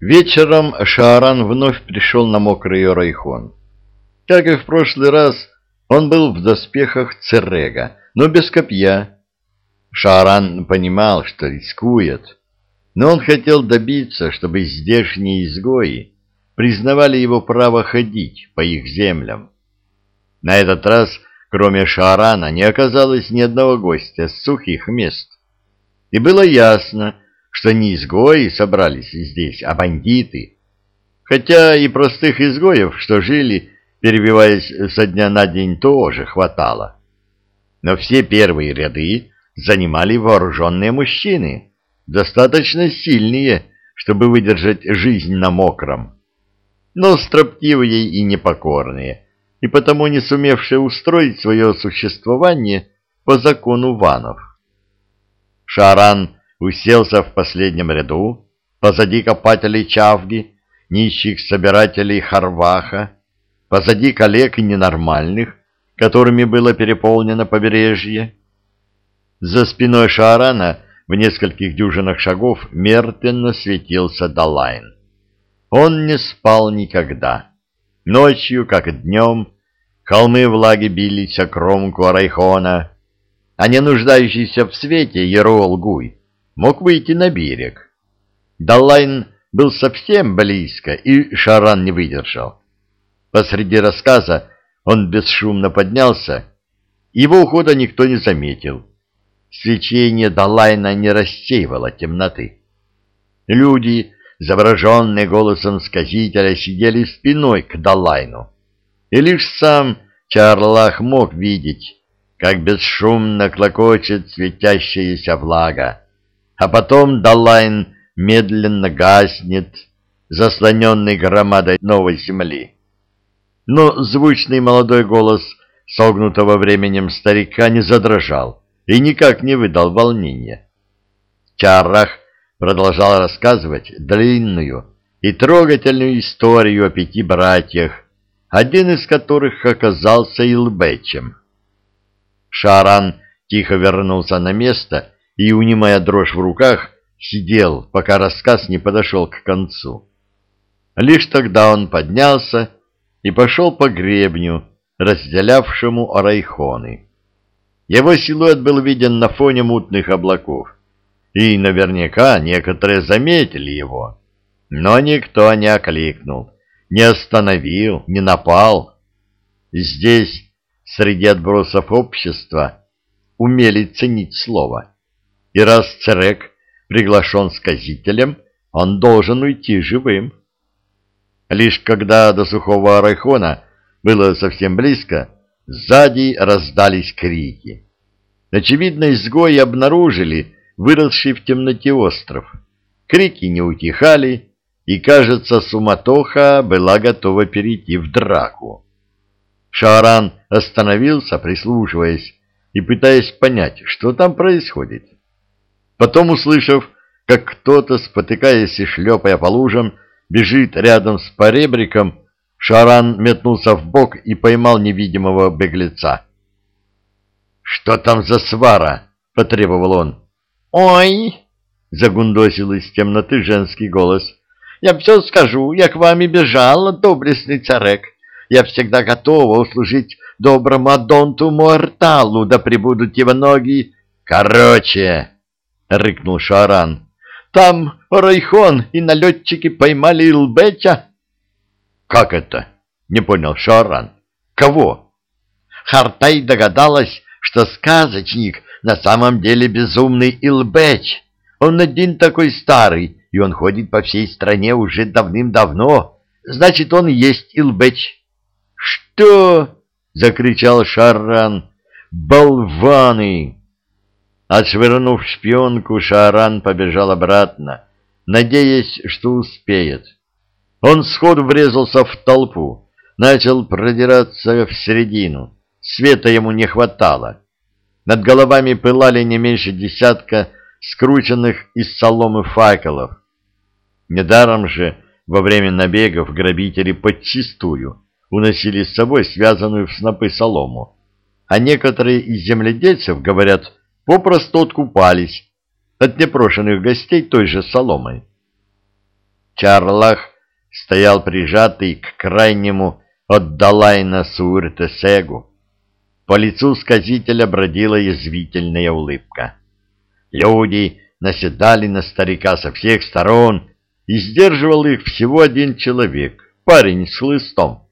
Вечером Шааран вновь пришел на мокрый райхон. Как и в прошлый раз, он был в доспехах Церега, но без копья. Шааран понимал, что рискует, но он хотел добиться, чтобы здешние изгои признавали его право ходить по их землям. На этот раз, кроме Шаарана, не оказалось ни одного гостя с сухих мест. И было ясно, что не изгои собрались здесь, а бандиты. Хотя и простых изгоев, что жили, перебиваясь со дня на день, тоже хватало. Но все первые ряды занимали вооруженные мужчины, достаточно сильные, чтобы выдержать жизнь на мокром, но строптивые и непокорные, и потому не сумевшие устроить свое существование по закону ванов. Шаран уселся в последнем ряду, позади копателей Чавги, нищих собирателей Харваха, позади коллег ненормальных, которыми было переполнено побережье. За спиной Шаарана в нескольких дюжинах шагов мертвенно светился Далайн. Он не спал никогда. Ночью, как днем, холмы влаги бились о кромку Арайхона, а не нуждающийся в свете Ерол Гуй мог выйти на берег. Даллайн был совсем близко, и Шаран не выдержал. Посреди рассказа он бесшумно поднялся, его ухода никто не заметил. Свечение Далайна не рассеивало темноты. Люди, завороженные голосом сказителя, сидели спиной к Далайну, и лишь сам Чарлах мог видеть, как бесшумно клокочет светящаяся влага, а потом Далайн медленно гаснет, заслоненный громадой новой земли. Но звучный молодой голос согнутого временем старика не задрожал и никак не выдал волнения. Чаррах продолжал рассказывать длинную и трогательную историю о пяти братьях, один из которых оказался Илбечем. Шаран тихо вернулся на место и, унимая дрожь в руках, сидел, пока рассказ не подошел к концу. Лишь тогда он поднялся и пошел по гребню, разделявшему Арайхоны. Его силуэт был виден на фоне мутных облаков, и наверняка некоторые заметили его, но никто не окликнул, не остановил, не напал. Здесь, среди отбросов общества, умели ценить слово. И раз Церек приглашен сказителем, он должен уйти живым. Лишь когда до сухого Арайхона было совсем близко, сзади раздались крики. Очевидно, изгои обнаружили выросший в темноте остров. Крики не утихали, и, кажется, суматоха была готова перейти в драку. Шааран остановился, прислушиваясь и пытаясь понять, что там происходит. Потом, услышав, как кто-то, спотыкаясь и шлепая по лужам, бежит рядом с поребриком, Шаран метнулся в бок и поймал невидимого беглеца. «Что там за свара?» — потребовал он. «Ой!» — загундосил из темноты женский голос. «Я все скажу, я к вам и бежала, доблестный царек. Я всегда готова услужить доброму Адонту Муарталу, да прибудут его ноги. Короче!» — рыкнул Шаран. «Там Райхон и налетчики поймали Илбеча». «Как это?» — не понял Шаран. «Кого?» Хартай догадалась, что сказочник на самом деле безумный Илбеч. Он один такой старый, и он ходит по всей стране уже давным-давно. Значит, он есть Илбеч. «Что?» — закричал Шаран. «Болваны!» Отшвырнув шпионку, Шааран побежал обратно, надеясь, что успеет. Он сходу врезался в толпу, начал продираться в середину. Света ему не хватало. Над головами пылали не меньше десятка скрученных из соломы факелов. Недаром же во время набегов грабители подчистую уносили с собой связанную в снопы солому, а некоторые из земледельцев, говорят, попросту откупались от непрошенных гостей той же соломой. Чарлах стоял прижатый к крайнему от Далайна Суиртесегу. По лицу сказителя бродила язвительная улыбка. Люди наседали на старика со всех сторон, и сдерживал их всего один человек, парень с хлыстом.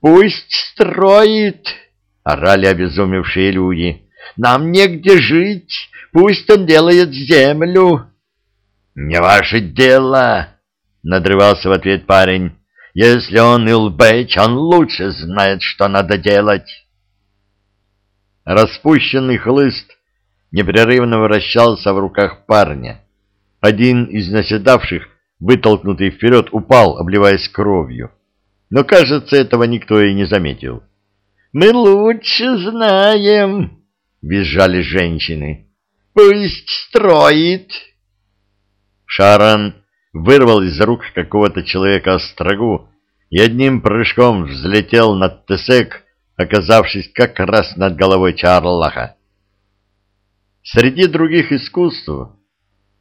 «Пусть строит!» — орали обезумевшие люди. «Нам негде жить, пусть он делает землю!» «Не ваше дело!» — надрывался в ответ парень. «Если он Илбэч, он лучше знает, что надо делать!» Распущенный хлыст непрерывно вращался в руках парня. Один из наседавших, вытолкнутый вперед, упал, обливаясь кровью. Но, кажется, этого никто и не заметил. «Мы лучше знаем!» — визжали женщины. «Пусть строит!» Шаран вырвал из рук какого-то человека острогу и одним прыжком взлетел над Тесек, оказавшись как раз над головой Чарлаха. Среди других искусств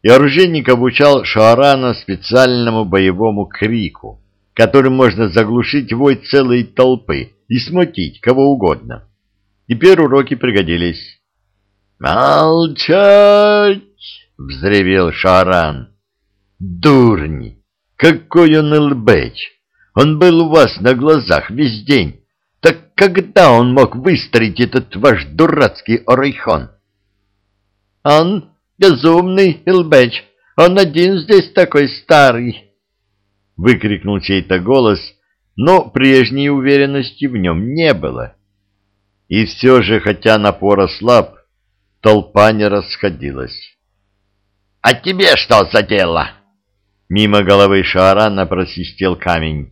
и оружейник обучал Шаарана специальному боевому крику, которым можно заглушить вой целой толпы и смутить кого угодно. Теперь уроки пригодились. «Молчать!» — взревел Шааран. «Дурни! Какой он Элбэч! Он был у вас на глазах весь день. Так когда он мог выстроить этот ваш дурацкий орайхон?» «Он безумный, Илбэч, он один здесь такой старый!» Выкрикнул чей-то голос, но прежней уверенности в нем не было. И все же, хотя напор ослаб, толпа не расходилась. «А тебе что за дело?» Мимо головы Шаарана просистел камень.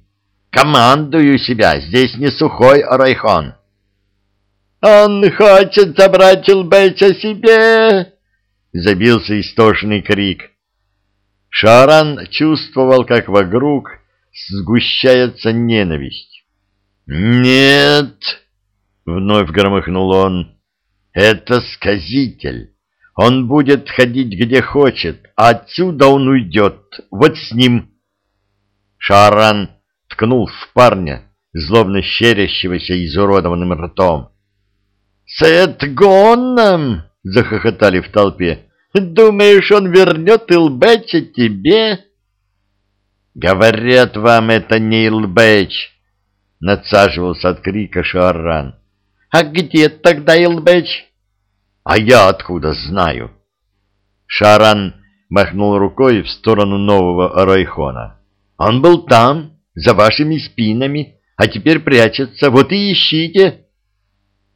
«Командую себя, здесь не сухой райхон». «Он хочет забрать Илбэча себе!» Забился истошный крик. Шаран чувствовал, как вокруг сгущается ненависть. «Нет!» — вновь громыхнул он. «Это сказитель. Он будет ходить где хочет, а отсюда он уйдет. Вот с ним!» Шаран ткнул в парня, злобно щерящегося изуродованным ртом. «С Эдгоном!» — захохотали в толпе. «Думаешь, он вернет Илбэча тебе?» «Говорят вам, это не Илбэч!» — надсаживался от крика Шарран. «А где тогда Илбэч?» «А я откуда знаю?» Шаран махнул рукой в сторону нового Райхона. «Он был там, за вашими спинами, а теперь прячется. Вот и ищите!»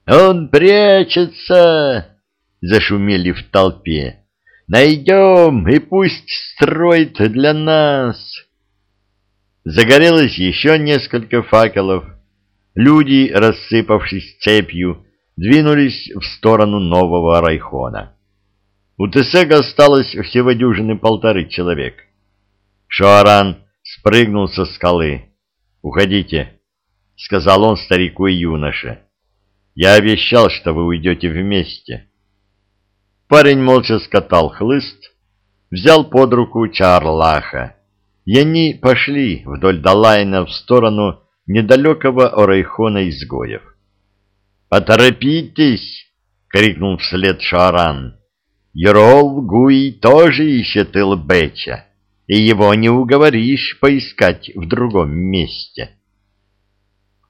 «Он прячется!» — зашумели в толпе. «Найдем, и пусть строит для нас!» Загорелось еще несколько факелов. Люди, рассыпавшись цепью, двинулись в сторону нового райхона. У Тесега осталось всего дюжины полторы человек. Шоаран спрыгнул со скалы. «Уходите», — сказал он старику и юноше. Я обещал, что вы уйдете вместе. Парень молча скатал хлыст, взял под руку Чарлаха, и они пошли вдоль Далайна в сторону недалекого Орайхона изгоев. «Поторопитесь!» — крикнул вслед Шаран. «Ерол Гуи тоже ищет Илбеча, и его не уговоришь поискать в другом месте».